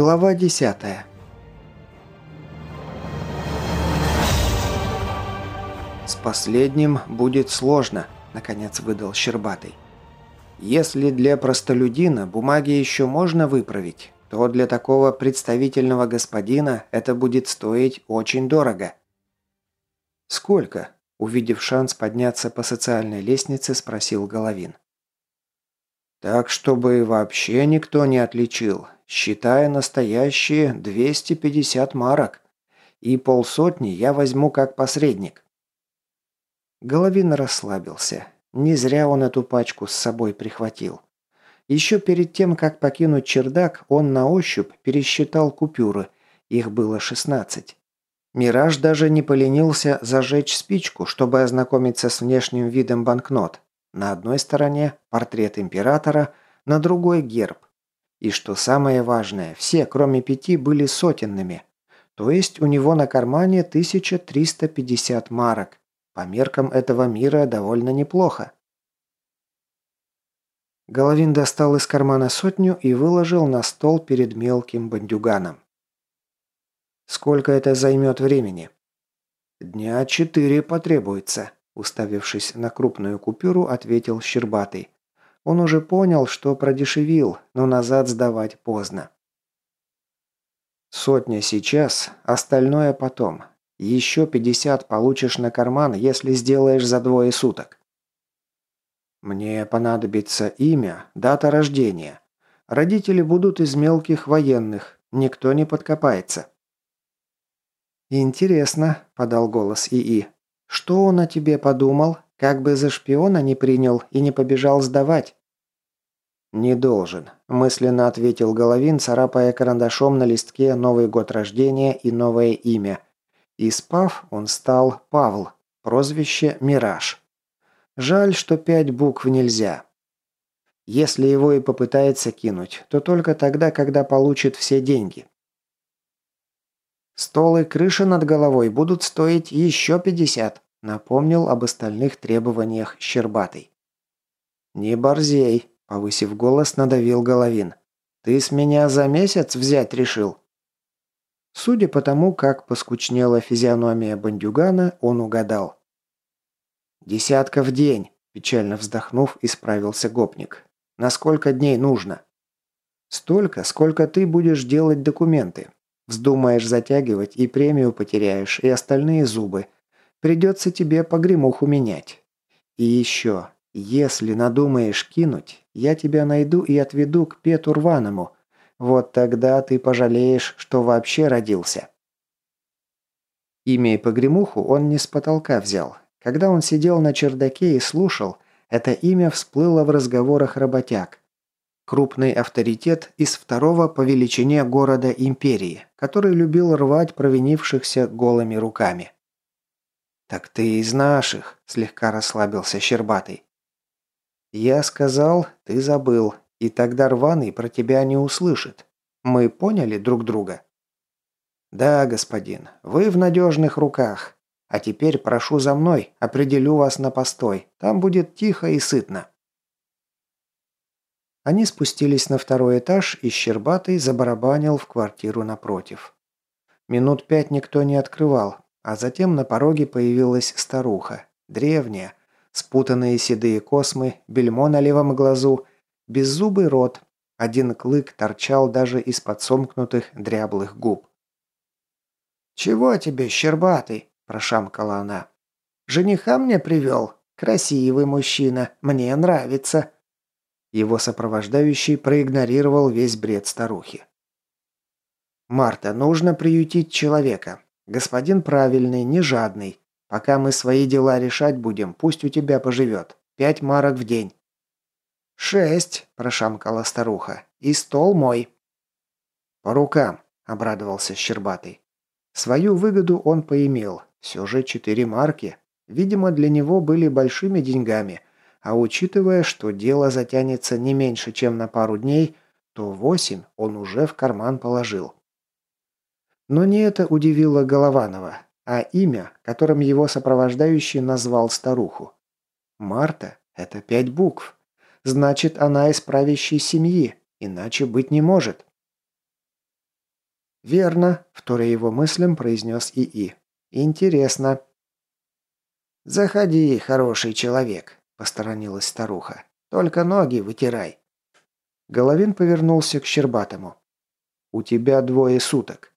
Глава 10. С последним будет сложно, наконец выдал Щербатый. Если для простолюдина бумаги еще можно выправить, то для такого представительного господина это будет стоить очень дорого. Сколько? Увидев шанс подняться по социальной лестнице, спросил Головин. Так, чтобы вообще никто не отличил, считая настоящие 250 марок. И полсотни я возьму как посредник. Головин расслабился. Не зря он эту пачку с собой прихватил. Еще перед тем, как покинуть чердак, он на ощупь пересчитал купюры. Их было 16. Мираж даже не поленился зажечь спичку, чтобы ознакомиться с внешним видом банкнот. На одной стороне портрет императора, на другой герб. И что самое важное, все, кроме пяти, были сотенными. То есть у него на кармане 1350 марок. По меркам этого мира довольно неплохо. Головин достал из кармана сотню и выложил на стол перед мелким бандюганом. «Сколько это займет времени?» «Дня четыре потребуется», – уставившись на крупную купюру, ответил Щербатый. Он уже понял, что продешевил, но назад сдавать поздно. Сотня сейчас, остальное потом. Еще 50 получишь на карман, если сделаешь за двое суток. Мне понадобится имя, дата рождения. Родители будут из мелких военных, никто не подкопается. «Интересно», – подал голос ИИ. «Что он о тебе подумал? Как бы за шпиона не принял и не побежал сдавать?» «Не должен», – мысленно ответил Головин, царапая карандашом на листке новый год рождения и новое имя. Из Пав он стал Павл, прозвище Мираж. Жаль, что пять букв нельзя. Если его и попытается кинуть, то только тогда, когда получит все деньги. «Стол и крыша над головой будут стоить еще пятьдесят», – напомнил об остальных требованиях Щербатый. «Не борзей», Повысив голос, надавил Головин. «Ты с меня за месяц взять решил?» Судя по тому, как поскучнела физиономия бандюгана, он угадал. «Десятка в день», – печально вздохнув, исправился гопник. «На сколько дней нужно?» «Столько, сколько ты будешь делать документы. Вздумаешь затягивать, и премию потеряешь, и остальные зубы. Придется тебе погремуху менять. И еще, если надумаешь кинуть, я тебя найду и отведу к Пету Рваному. Вот тогда ты пожалеешь, что вообще родился». Имя и погремуху он не с потолка взял. Когда он сидел на чердаке и слушал, это имя всплыло в разговорах работяг. Крупный авторитет из второго по величине города империи, который любил рвать провинившихся голыми руками. «Так ты из наших», – слегка расслабился Щербатый. «Я сказал, ты забыл, и тогда рваный про тебя не услышит. Мы поняли друг друга?» «Да, господин, вы в надежных руках. А теперь прошу за мной, определю вас на постой. Там будет тихо и сытно». Они спустились на второй этаж, и Щербатый забарабанил в квартиру напротив. Минут пять никто не открывал, а затем на пороге появилась старуха, древняя, Спутанные седые космы, бельмо на левом глазу, беззубый рот. Один клык торчал даже из-под сомкнутых дряблых губ. «Чего тебе, щербатый?» – прошамкала она. «Жениха мне привел. Красивый мужчина. Мне нравится». Его сопровождающий проигнорировал весь бред старухи. «Марта, нужно приютить человека. Господин правильный, не жадный. Пока мы свои дела решать будем, пусть у тебя поживет. Пять марок в день». «Шесть», – прошамкала старуха. «И стол мой». «По рукам», – обрадовался Щербатый. Свою выгоду он поимел. Все же четыре марки. Видимо, для него были большими деньгами. А учитывая, что дело затянется не меньше, чем на пару дней, то восемь он уже в карман положил. Но не это удивило Голованова а имя, которым его сопровождающий назвал старуху. Марта – это пять букв. Значит, она из правящей семьи, иначе быть не может. «Верно», – вторя его мыслям, произнес ИИ. «Интересно». «Заходи, хороший человек», – посторонилась старуха. «Только ноги вытирай». Головин повернулся к Щербатому. «У тебя двое суток».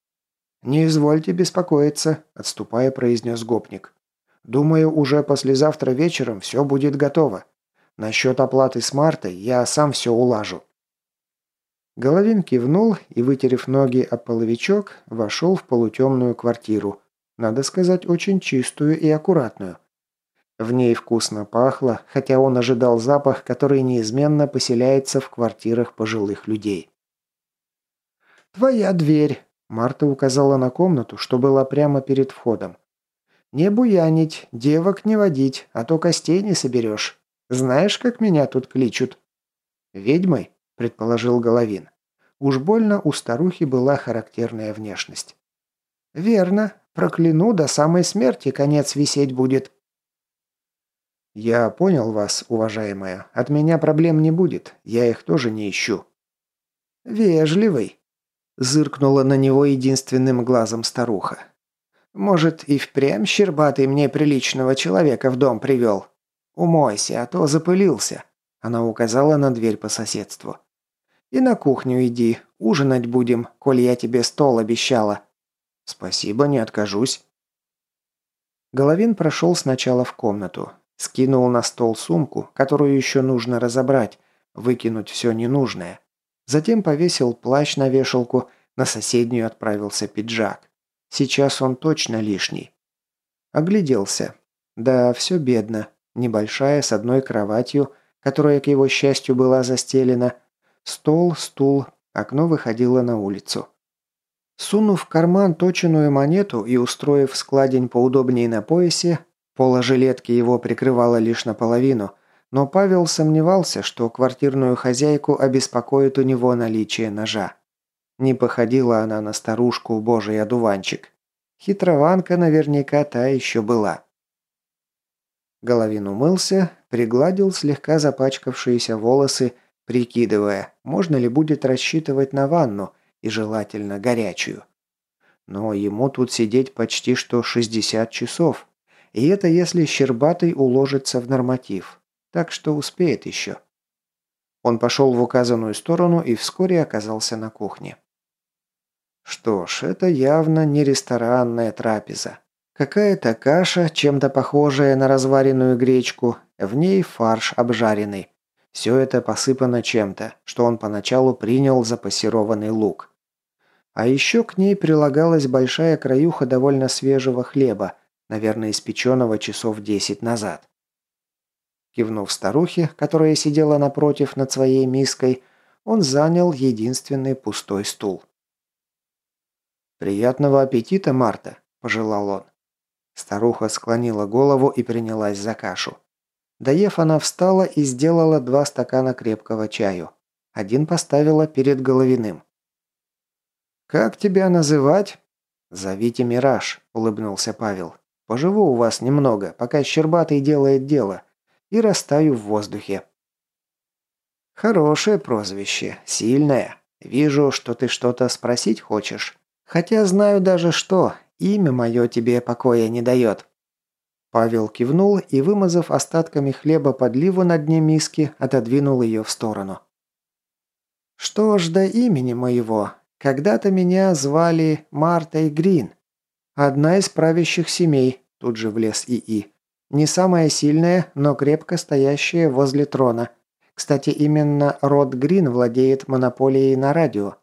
«Не извольте беспокоиться», – отступая, произнес гопник. «Думаю, уже послезавтра вечером все будет готово. Насчет оплаты с Мартой я сам все улажу». Головин кивнул и, вытерев ноги о половичок, вошел в полутемную квартиру. Надо сказать, очень чистую и аккуратную. В ней вкусно пахло, хотя он ожидал запах, который неизменно поселяется в квартирах пожилых людей. «Твоя дверь», – Марта указала на комнату, что была прямо перед входом. «Не буянить, девок не водить, а то костей не соберешь. Знаешь, как меня тут кличут?» «Ведьмой?» – предположил Головин. Уж больно у старухи была характерная внешность. «Верно. Прокляну, до самой смерти конец висеть будет». «Я понял вас, уважаемая. От меня проблем не будет. Я их тоже не ищу». «Вежливый», – зыркнула на него единственным глазом старуха. «Может, и впрямь щербатый мне приличного человека в дом привел? Умойся, а то запылился». Она указала на дверь по соседству. «И на кухню иди, ужинать будем, коль я тебе стол обещала». «Спасибо, не откажусь». Головин прошел сначала в комнату, скинул на стол сумку, которую еще нужно разобрать, выкинуть все ненужное. Затем повесил плащ на вешалку, на соседнюю отправился пиджак. Сейчас он точно лишний. Огляделся. Да, все бедно. Небольшая, с одной кроватью, которая, к его счастью, была застелена. Стол, стул, окно выходило на улицу. Сунув в карман точенную монету и устроив складень поудобнее на поясе, пола жилетки его прикрывала лишь наполовину, но Павел сомневался, что квартирную хозяйку обеспокоит у него наличие ножа. Не походила она на старушку божий одуванчик. Хитрованка наверняка та еще была. Головин умылся, пригладил слегка запачкавшиеся волосы, прикидывая, можно ли будет рассчитывать на ванну, и желательно горячую. Но ему тут сидеть почти что 60 часов, и это если Щербатый уложится в норматив, так что успеет еще. Он пошел в указанную сторону и вскоре оказался на кухне. Что ж, это явно не ресторанная трапеза. Какая-то каша, чем-то похожая на разваренную гречку, в ней фарш обжаренный. Все это посыпано чем-то, что он поначалу принял за пассерованный лук. А еще к ней прилагалась большая краюха довольно свежего хлеба, наверное, испеченного часов десять назад. Кивнув старухе, которая сидела напротив над своей миской, он занял единственный пустой стул. «Приятного аппетита, Марта», – пожелал он. Старуха склонила голову и принялась за кашу. Доев, она встала и сделала два стакана крепкого чаю. Один поставила перед Головиным. «Как тебя называть?» «Зовите Мираж», – улыбнулся Павел. «Поживу у вас немного, пока Щербатый делает дело, и растаю в воздухе». «Хорошее прозвище, сильное. Вижу, что ты что-то спросить хочешь. Хотя знаю даже что, Имя мое тебе покоя не дает». Павел кивнул и, вымазав остатками хлеба подливу на дне миски, отодвинул ее в сторону. «Что ж до имени моего? Когда-то меня звали Мартой Грин. Одна из правящих семей», – тут же влез ИИ. «Не самая сильная, но крепко стоящая возле трона. Кстати, именно род Грин владеет монополией на радио.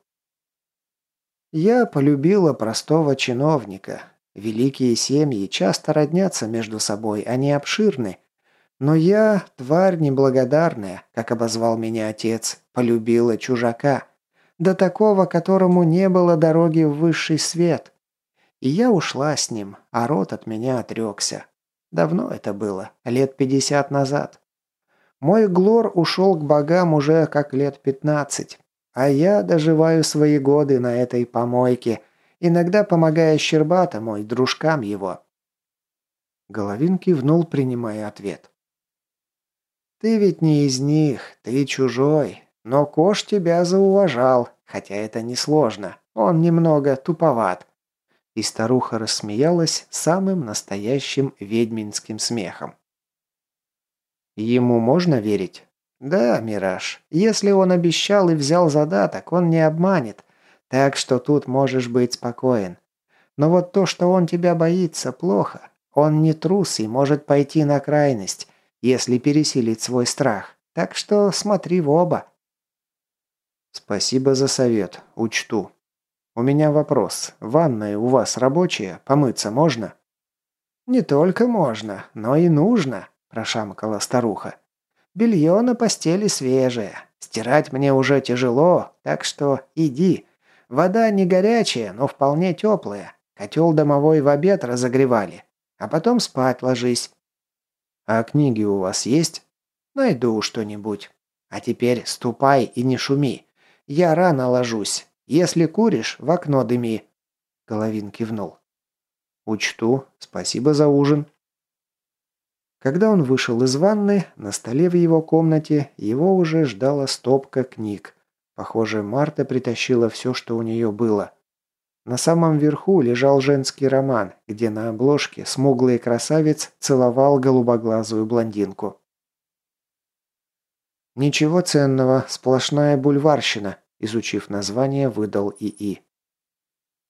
Я полюбила простого чиновника. Великие семьи часто роднятся между собой, они обширны. Но я, тварь неблагодарная, как обозвал меня отец, полюбила чужака. До такого, которому не было дороги в высший свет. И я ушла с ним, а род от меня отрекся. Давно это было, лет пятьдесят назад. Мой Глор ушел к богам уже как лет пятнадцать. А я доживаю свои годы на этой помойке, иногда помогая Щербатому и дружкам его». Головин кивнул, принимая ответ. «Ты ведь не из них, ты чужой, но Кош тебя зауважал, хотя это несложно. Он немного туповат». И старуха рассмеялась самым настоящим ведьминским смехом. «Ему можно верить?» «Да, Мираж. Если он обещал и взял задаток, он не обманет. Так что тут можешь быть спокоен. Но вот то, что он тебя боится, плохо. Он не трус и может пойти на крайность, если пересилить свой страх. Так что смотри в оба». «Спасибо за совет. Учту. У меня вопрос. Ванная у вас рабочая? Помыться можно?» «Не только можно, но и нужно», – прошамкала старуха. «Белье на постели свежее. Стирать мне уже тяжело, так что иди. Вода не горячая, но вполне теплая. Котел домовой в обед разогревали. А потом спать ложись». «А книги у вас есть?» «Найду что-нибудь. А теперь ступай и не шуми. Я рано ложусь. Если куришь, в окно дыми». Головин кивнул. «Учту. Спасибо за ужин». Когда он вышел из ванны, на столе в его комнате его уже ждала стопка книг. Похоже, Марта притащила все, что у нее было. На самом верху лежал женский роман, где на обложке смуглый красавец целовал голубоглазую блондинку. «Ничего ценного, сплошная бульварщина», – изучив название, выдал ИИ.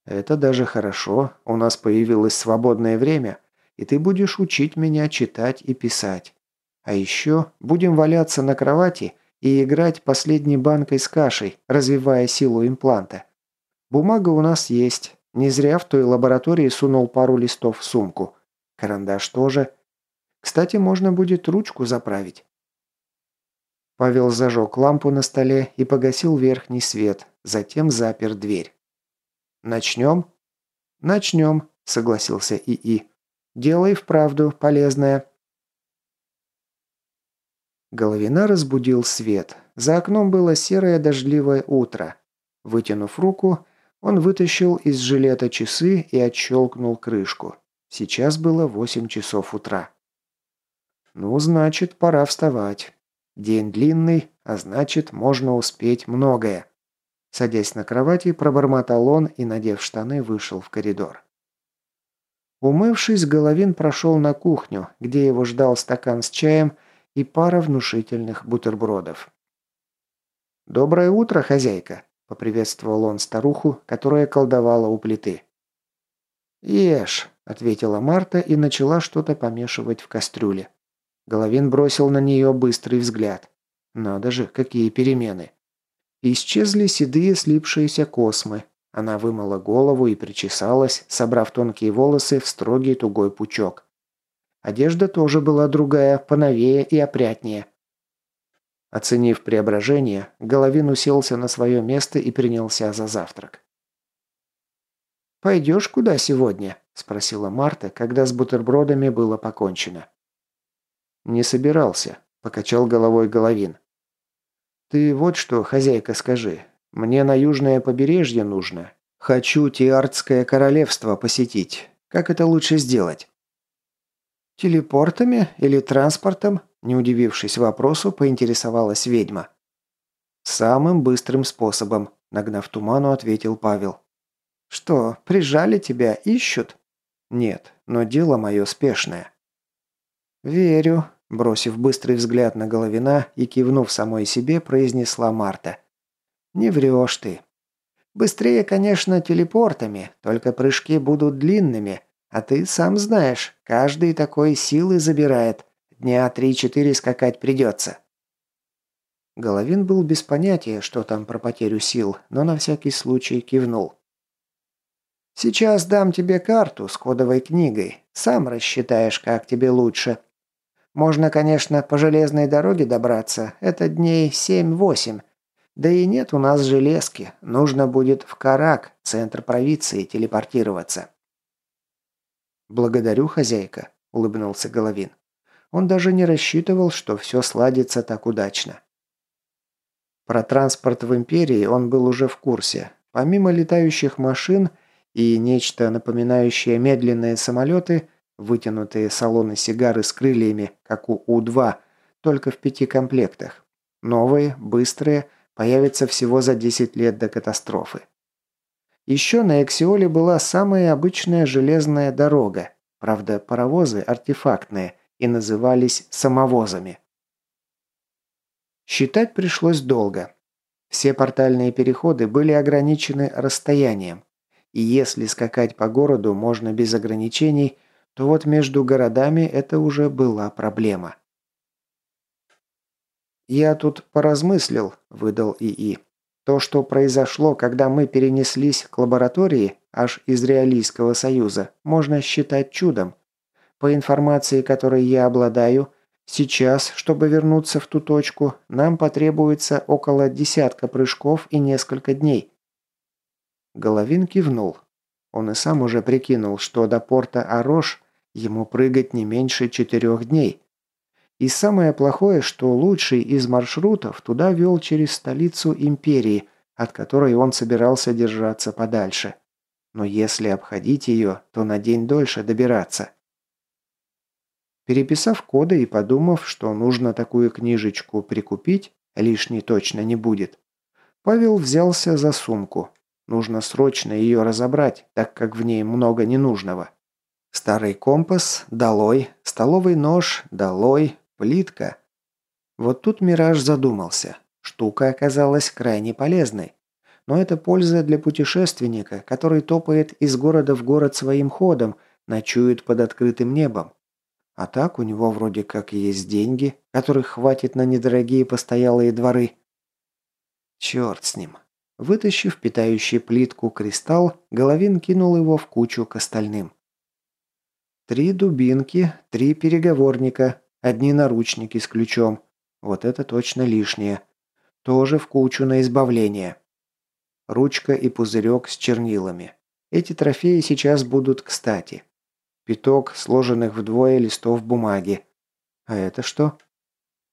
«Это даже хорошо, у нас появилось свободное время», и ты будешь учить меня читать и писать. А еще будем валяться на кровати и играть последней банкой с кашей, развивая силу импланта. Бумага у нас есть. Не зря в той лаборатории сунул пару листов в сумку. Карандаш тоже. Кстати, можно будет ручку заправить. Павел зажег лампу на столе и погасил верхний свет, затем запер дверь. «Начнем?» «Начнем», — согласился ИИ. Дело и вправду полезное». Головина разбудил свет. За окном было серое дождливое утро. Вытянув руку, он вытащил из жилета часы и отщелкнул крышку. Сейчас было 8 часов утра. Ну, значит, пора вставать. День длинный, а значит, можно успеть многое. Садясь на кровати, пробормотал он и, надев штаны, вышел в коридор. Умывшись, Головин прошел на кухню, где его ждал стакан с чаем и пара внушительных бутербродов. «Доброе утро, хозяйка!» – поприветствовал он старуху, которая колдовала у плиты. «Ешь!» – ответила Марта и начала что-то помешивать в кастрюле. Головин бросил на нее быстрый взгляд. Надо же, какие перемены. Исчезли седые слипшиеся космы, она вымыла голову и причесалась, собрав тонкие волосы в строгий тугой пучок. Одежда тоже была другая, поновее и опрятнее. Оценив преображение, Головин уселся на свое место и принялся за завтрак. «Пойдешь куда сегодня?» – спросила Марта, когда с бутербродами было покончено. «Не собирался», – покачал головой Головин. «Ты вот что, хозяйка, скажи. Мне на южное побережье нужно. Хочу Тиардское королевство посетить. Как это лучше сделать?» «Телепортами или транспортом?» Не удивившись вопросу, поинтересовалась ведьма. «Самым быстрым способом», – нагнав туману, ответил Павел. «Что, прижали тебя, ищут?» «Нет, но дело мое спешное». «Верю», – бросив быстрый взгляд на Головина и кивнув самой себе, произнесла Марта. «Не врешь ты. Быстрее, конечно, телепортами, только прыжки будут длинными, а ты сам знаешь, каждый такой силы забирает. Дня три-четыре скакать придется». Головин был без понятия, что там про потерю сил, но на всякий случай кивнул. «Сейчас дам тебе карту с кодовой книгой. Сам рассчитаешь, как тебе лучше. Можно, конечно, по железной дороге добраться. Это дней семь-восемь. Да и нет у нас железки. Нужно будет в Карак, центр провинции, телепортироваться. «Благодарю, хозяйка», – улыбнулся Головин. Он даже не рассчитывал, что все сладится так удачно. Про транспорт в Империи он был уже в курсе. Помимо летающих машин и нечто напоминающее медленные самолеты, вытянутые салоны сигары с крыльями, как у У-2, только в пяти комплектах. Новые, быстрые – появится всего за 10 лет до катастрофы. Еще на Эксиоле была самая обычная железная дорога, правда паровозы артефактные и назывались самовозами. Считать пришлось долго. Все портальные переходы были ограничены расстоянием. И если скакать по городу можно без ограничений, то вот между городами это уже была проблема. «Я тут поразмыслил», – выдал ИИ. «То, что произошло, когда мы перенеслись к лаборатории, аж из Реалийского Союза, можно считать чудом. По информации, которой я обладаю, сейчас, чтобы вернуться в ту точку, нам потребуется около десятка прыжков и несколько дней». Головин кивнул. Он и сам уже прикинул, что до порта Арош ему прыгать не меньше четырех дней – и самое плохое, что лучший из маршрутов туда вел через столицу империи, от которой он собирался держаться подальше. Но если обходить ее, то на день дольше добираться. Переписав коды и подумав, что нужно такую книжечку прикупить, лишней точно не будет, Павел взялся за сумку. Нужно срочно ее разобрать, так как в ней много ненужного. Старый компас – долой, столовый нож – долой, Плитка. Вот тут Мираж задумался. Штука оказалась крайне полезной. Но это польза для путешественника, который топает из города в город своим ходом, ночует под открытым небом. А так у него вроде как есть деньги, которых хватит на недорогие постоялые дворы. Черт с ним. Вытащив питающий плитку кристалл, Головин кинул его в кучу к остальным. Три дубинки, три переговорника, Одни наручники с ключом. Вот это точно лишнее. Тоже в кучу на избавление. Ручка и пузырек с чернилами. Эти трофеи сейчас будут кстати. Пяток сложенных вдвое листов бумаги. А это что?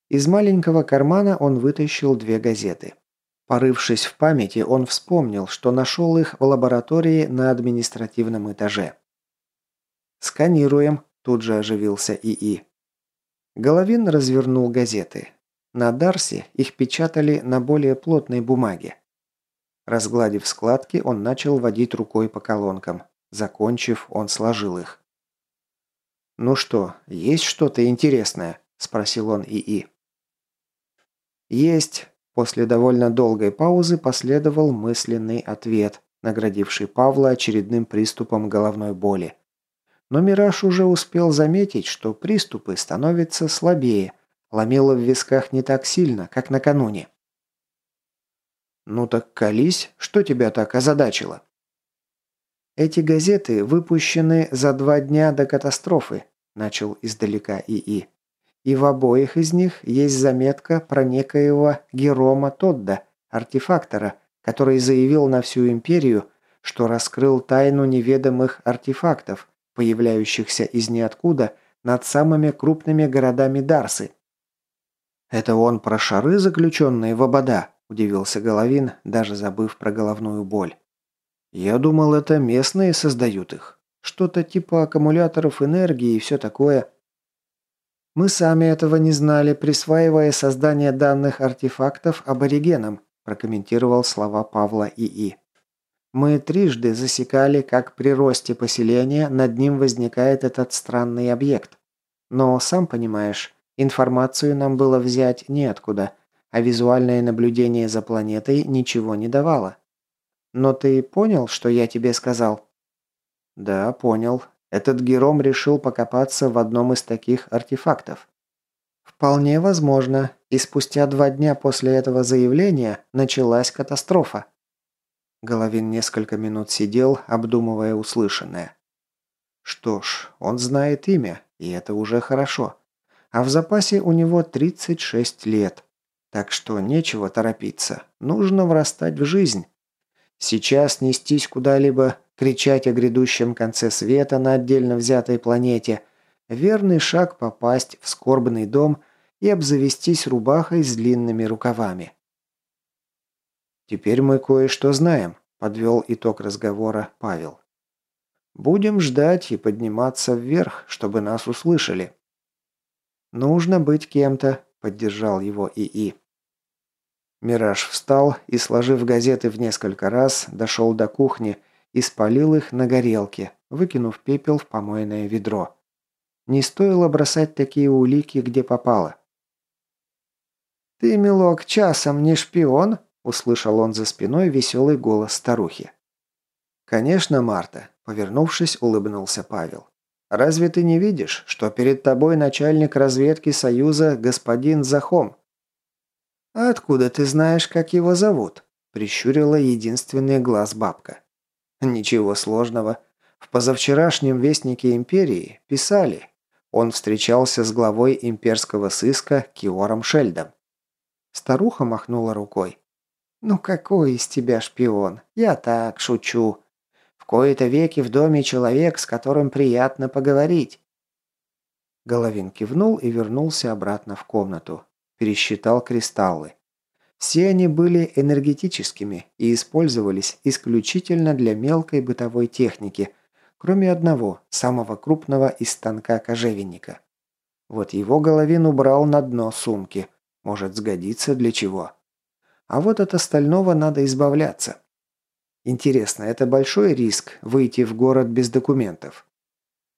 Из маленького кармана он вытащил две газеты. Порывшись в памяти, он вспомнил, что нашел их в лаборатории на административном этаже. «Сканируем», – тут же оживился ИИ. Головин развернул газеты. На Дарсе их печатали на более плотной бумаге. Разгладив складки, он начал водить рукой по колонкам. Закончив, он сложил их. «Ну что, есть что-то интересное?» – спросил он ИИ. «Есть». После довольно долгой паузы последовал мысленный ответ, наградивший Павла очередным приступом головной боли. Но Мираж уже успел заметить, что приступы становятся слабее, ломило в висках не так сильно, как накануне. «Ну так колись, что тебя так озадачило?» «Эти газеты выпущены за два дня до катастрофы», – начал издалека ИИ. «И в обоих из них есть заметка про некоего Герома Тодда, артефактора, который заявил на всю империю, что раскрыл тайну неведомых артефактов, появляющихся из ниоткуда над самыми крупными городами Дарсы. «Это он про шары, заключенные в обода?» – удивился Головин, даже забыв про головную боль. «Я думал, это местные создают их. Что-то типа аккумуляторов энергии и все такое». «Мы сами этого не знали, присваивая создание данных артефактов аборигенам», прокомментировал слова Павла ИИ. Мы трижды засекали, как при росте поселения над ним возникает этот странный объект. Но, сам понимаешь, информацию нам было взять неоткуда, а визуальное наблюдение за планетой ничего не давало. Но ты понял, что я тебе сказал? Да, понял. Этот Гером решил покопаться в одном из таких артефактов. Вполне возможно, и спустя два дня после этого заявления началась катастрофа. Головин несколько минут сидел, обдумывая услышанное. Что ж, он знает имя, и это уже хорошо. А в запасе у него 36 лет. Так что нечего торопиться. Нужно врастать в жизнь. Сейчас нестись куда-либо, кричать о грядущем конце света на отдельно взятой планете – верный шаг попасть в скорбный дом и обзавестись рубахой с длинными рукавами. «Теперь мы кое-что знаем», – подвел итог разговора Павел. «Будем ждать и подниматься вверх, чтобы нас услышали». «Нужно быть кем-то», – поддержал его ИИ. Мираж встал и, сложив газеты в несколько раз, дошел до кухни и спалил их на горелке, выкинув пепел в помойное ведро. Не стоило бросать такие улики, где попало. «Ты, милок, часом не шпион?» – услышал он за спиной веселый голос старухи. «Конечно, Марта», – повернувшись, улыбнулся Павел. «Разве ты не видишь, что перед тобой начальник разведки Союза господин Захом?» «А откуда ты знаешь, как его зовут?» – прищурила единственный глаз бабка. «Ничего сложного. В позавчерашнем Вестнике Империи писали. Он встречался с главой имперского сыска Киором Шельдом. Старуха махнула рукой. «Ну какой из тебя шпион? Я так шучу. В кои-то веки в доме человек, с которым приятно поговорить». Головин кивнул и вернулся обратно в комнату. Пересчитал кристаллы. Все они были энергетическими и использовались исключительно для мелкой бытовой техники, кроме одного, самого крупного из станка кожевенника. Вот его Головин убрал на дно сумки – может сгодиться для чего. А вот от остального надо избавляться. Интересно, это большой риск выйти в город без документов?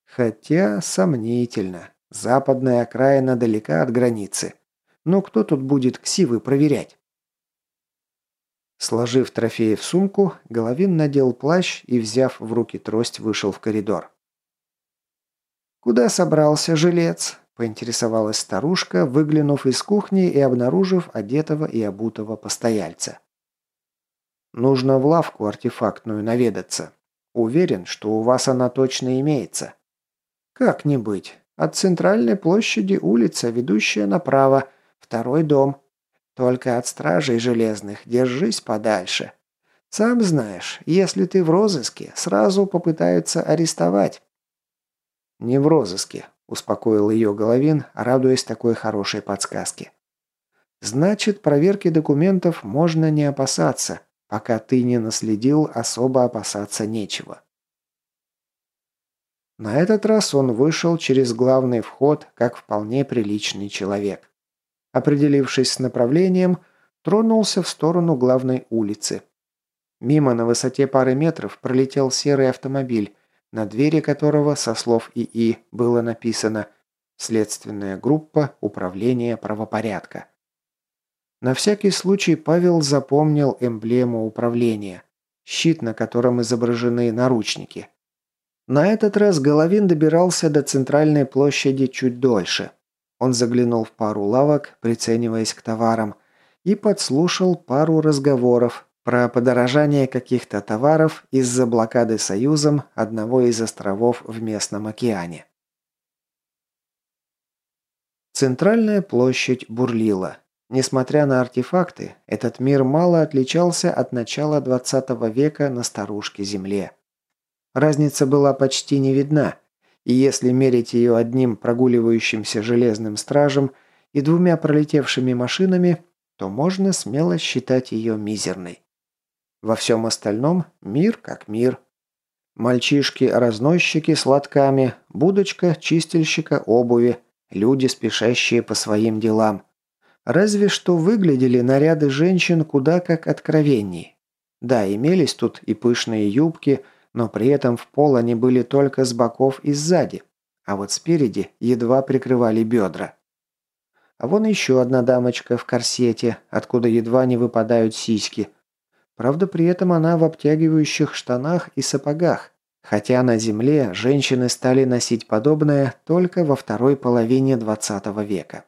Хотя сомнительно. Западная окраина далека от границы. Но кто тут будет ксивы проверять? Сложив трофеи в сумку, Головин надел плащ и, взяв в руки трость, вышел в коридор. «Куда собрался жилец?» Поинтересовалась старушка, выглянув из кухни и обнаружив одетого и обутого постояльца. «Нужно в лавку артефактную наведаться. Уверен, что у вас она точно имеется». «Как не быть. От центральной площади улица, ведущая направо, второй дом. Только от стражей железных держись подальше. Сам знаешь, если ты в розыске, сразу попытаются арестовать». «Не в розыске успокоил ее Головин, радуясь такой хорошей подсказке. Значит, проверки документов можно не опасаться. Пока ты не наследил, особо опасаться нечего. На этот раз он вышел через главный вход, как вполне приличный человек. Определившись с направлением, тронулся в сторону главной улицы. Мимо на высоте пары метров пролетел серый автомобиль, на двери которого, со слов ИИ, было написано «Следственная группа Управления правопорядка». На всякий случай Павел запомнил эмблему управления – щит, на котором изображены наручники. На этот раз Головин добирался до центральной площади чуть дольше. Он заглянул в пару лавок, прицениваясь к товарам, и подслушал пару разговоров, про подорожание каких-то товаров из-за блокады Союзом одного из островов в местном океане. Центральная площадь бурлила. Несмотря на артефакты, этот мир мало отличался от начала 20 века на старушке Земле. Разница была почти не видна, и если мерить ее одним прогуливающимся железным стражем и двумя пролетевшими машинами, то можно смело считать ее мизерной. Во всем остальном мир как мир. Мальчишки-разносчики с лотками, будочка чистильщика обуви, люди, спешащие по своим делам. Разве что выглядели наряды женщин куда как откровенней. Да, имелись тут и пышные юбки, но при этом в пол они были только с боков и сзади, а вот спереди едва прикрывали бедра. А вон еще одна дамочка в корсете, откуда едва не выпадают сиськи – Правда, при этом она в обтягивающих штанах и сапогах, хотя на Земле женщины стали носить подобное только во второй половине 20 века.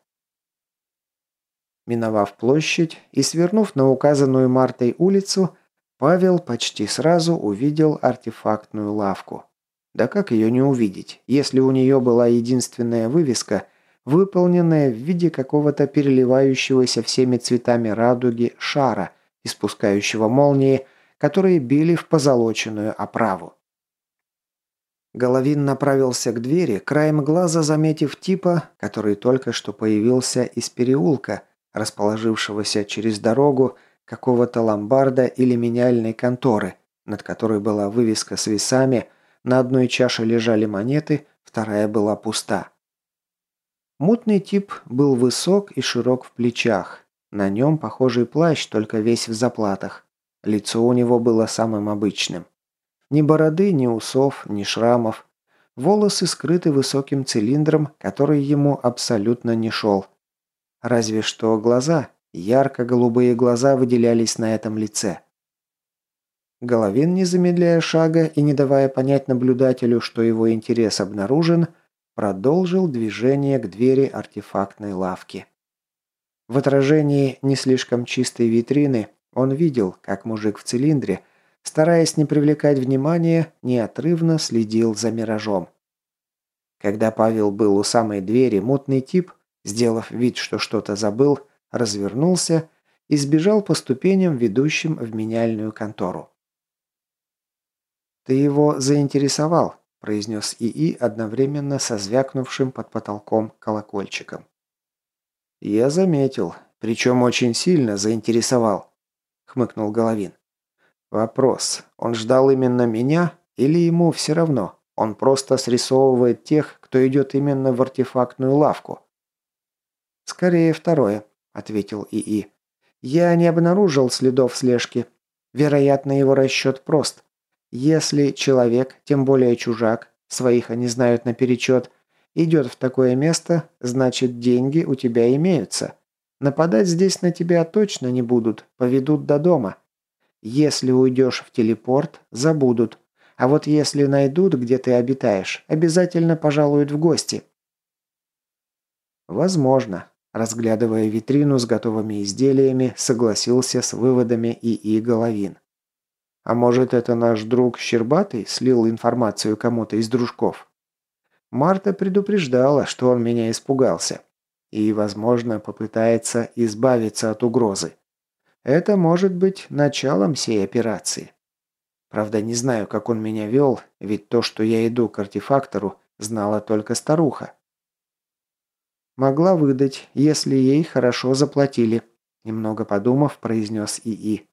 Миновав площадь и свернув на указанную Мартой улицу, Павел почти сразу увидел артефактную лавку. Да как ее не увидеть, если у нее была единственная вывеска, выполненная в виде какого-то переливающегося всеми цветами радуги шара – испускающего молнии, которые били в позолоченную оправу. Головин направился к двери, краем глаза заметив типа, который только что появился из переулка, расположившегося через дорогу какого-то ломбарда или меняльной конторы, над которой была вывеска с весами, на одной чаше лежали монеты, вторая была пуста. Мутный тип был высок и широк в плечах, на нем похожий плащ, только весь в заплатах. Лицо у него было самым обычным. Ни бороды, ни усов, ни шрамов. Волосы скрыты высоким цилиндром, который ему абсолютно не шел. Разве что глаза, ярко-голубые глаза выделялись на этом лице. Головин, не замедляя шага и не давая понять наблюдателю, что его интерес обнаружен, продолжил движение к двери артефактной лавки. В отражении не слишком чистой витрины он видел, как мужик в цилиндре, стараясь не привлекать внимания, неотрывно следил за миражом. Когда Павел был у самой двери, мутный тип, сделав вид, что что-то забыл, развернулся и сбежал по ступеням, ведущим в меняльную контору. «Ты его заинтересовал», – произнес ИИ одновременно со звякнувшим под потолком колокольчиком. «Я заметил, причем очень сильно заинтересовал», – хмыкнул Головин. «Вопрос, он ждал именно меня или ему все равно? Он просто срисовывает тех, кто идет именно в артефактную лавку?» «Скорее второе», – ответил ИИ. «Я не обнаружил следов слежки. Вероятно, его расчет прост. Если человек, тем более чужак, своих они знают наперечет, идет в такое место, значит деньги у тебя имеются. Нападать здесь на тебя точно не будут, поведут до дома. Если уйдешь в телепорт, забудут. А вот если найдут, где ты обитаешь, обязательно пожалуют в гости. Возможно. Разглядывая витрину с готовыми изделиями, согласился с выводами ИИ Головин. А может, это наш друг Щербатый слил информацию кому-то из дружков? Марта предупреждала, что он меня испугался. И, возможно, попытается избавиться от угрозы. Это может быть началом всей операции. Правда, не знаю, как он меня вел, ведь то, что я иду к артефактору, знала только старуха. Могла выдать, если ей хорошо заплатили. Немного подумав, произнес ИИ.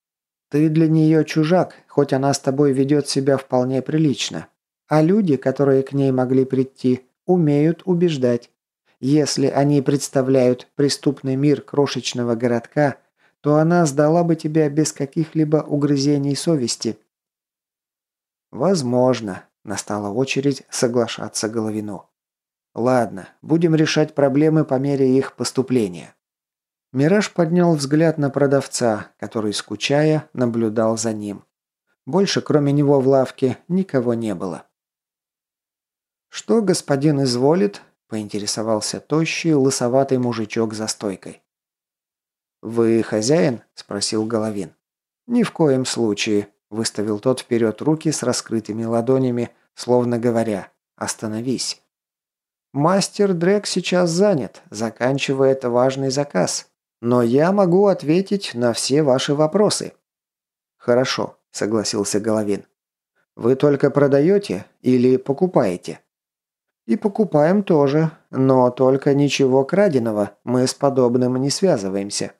Ты для нее чужак, хоть она с тобой ведет себя вполне прилично. А люди, которые к ней могли прийти, умеют убеждать. Если они представляют преступный мир крошечного городка, то она сдала бы тебя без каких-либо угрызений совести. Возможно, настала очередь соглашаться Головину. Ладно, будем решать проблемы по мере их поступления. Мираж поднял взгляд на продавца, который, скучая, наблюдал за ним. Больше, кроме него в лавке, никого не было. «Что господин изволит?» – поинтересовался тощий, лысоватый мужичок за стойкой. «Вы хозяин?» – спросил Головин. «Ни в коем случае», – выставил тот вперед руки с раскрытыми ладонями, словно говоря «Остановись». «Мастер Дрек сейчас занят, заканчивает важный заказ. Но я могу ответить на все ваши вопросы». «Хорошо», – согласился Головин. «Вы только продаете или покупаете?» «И покупаем тоже, но только ничего краденого, мы с подобным не связываемся».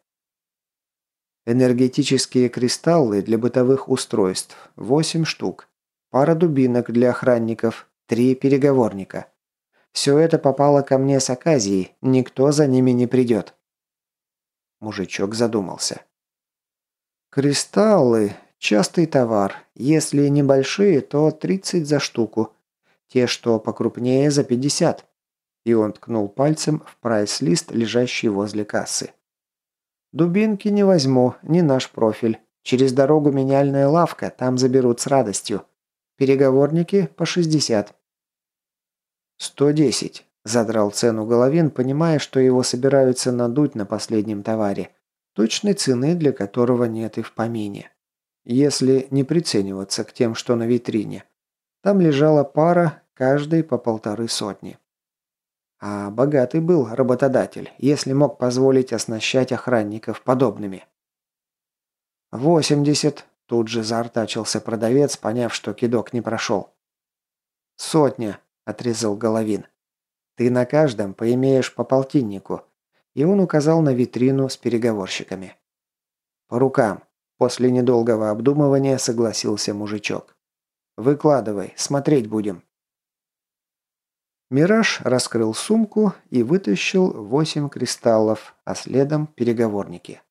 Энергетические кристаллы для бытовых устройств – 8 штук. Пара дубинок для охранников, три переговорника. Все это попало ко мне с Аказии, никто за ними не придет. Мужичок задумался. «Кристаллы – частый товар. Если небольшие, то 30 за штуку. Те, что покрупнее, за 50». И он ткнул пальцем в прайс-лист, лежащий возле кассы. «Дубинки не возьму, не наш профиль. Через дорогу меняльная лавка, там заберут с радостью. Переговорники по 60». «110», Задрал цену Головин, понимая, что его собираются надуть на последнем товаре, точной цены для которого нет и в помине. Если не прицениваться к тем, что на витрине. Там лежала пара, каждой по полторы сотни. А богатый был работодатель, если мог позволить оснащать охранников подобными. «Восемьдесят», – тут же заортачился продавец, поняв, что кидок не прошел. «Сотня», – отрезал Головин. Ты на каждом поимеешь по полтиннику». И он указал на витрину с переговорщиками. «По рукам». После недолгого обдумывания согласился мужичок. «Выкладывай, смотреть будем». Мираж раскрыл сумку и вытащил восемь кристаллов, а следом переговорники.